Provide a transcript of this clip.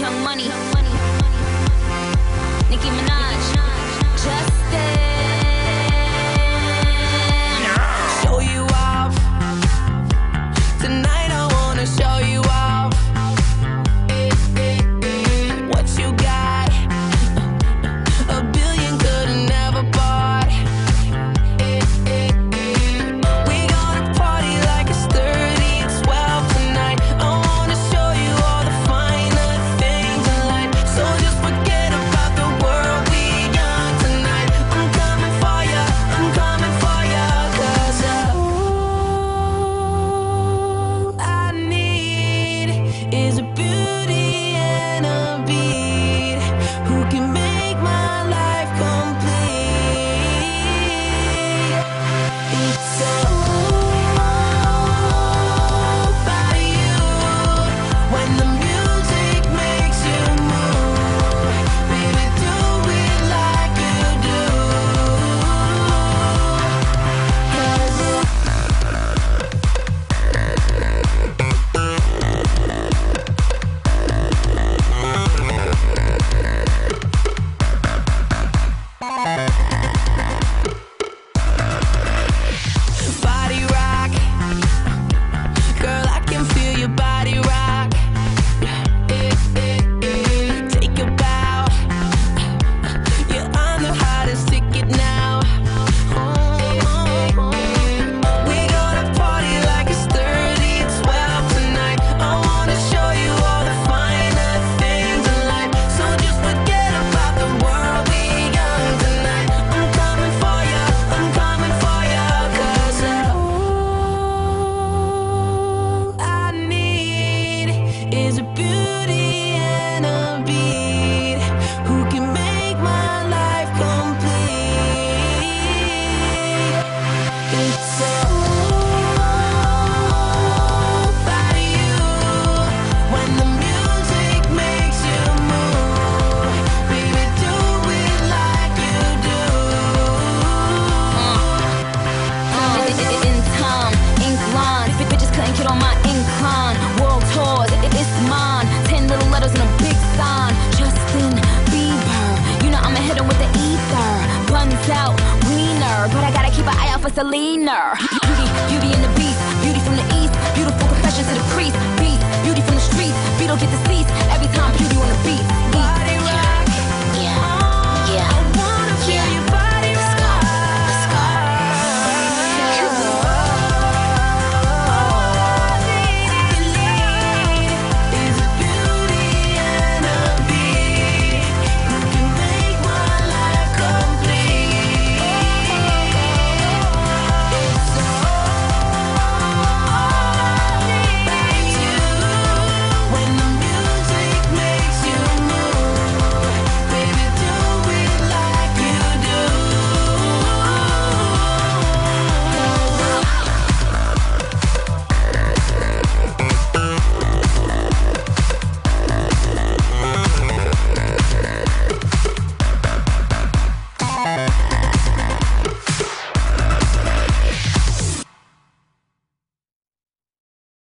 Young Money, Nicki Minaj. Alpha, I Alpha Selena. Beauty, beauty and the beast. Beauty from the east. Beautiful confessions to the priest. Beast. beauty from the streets. Beetle get the. Every time beauty on the beat.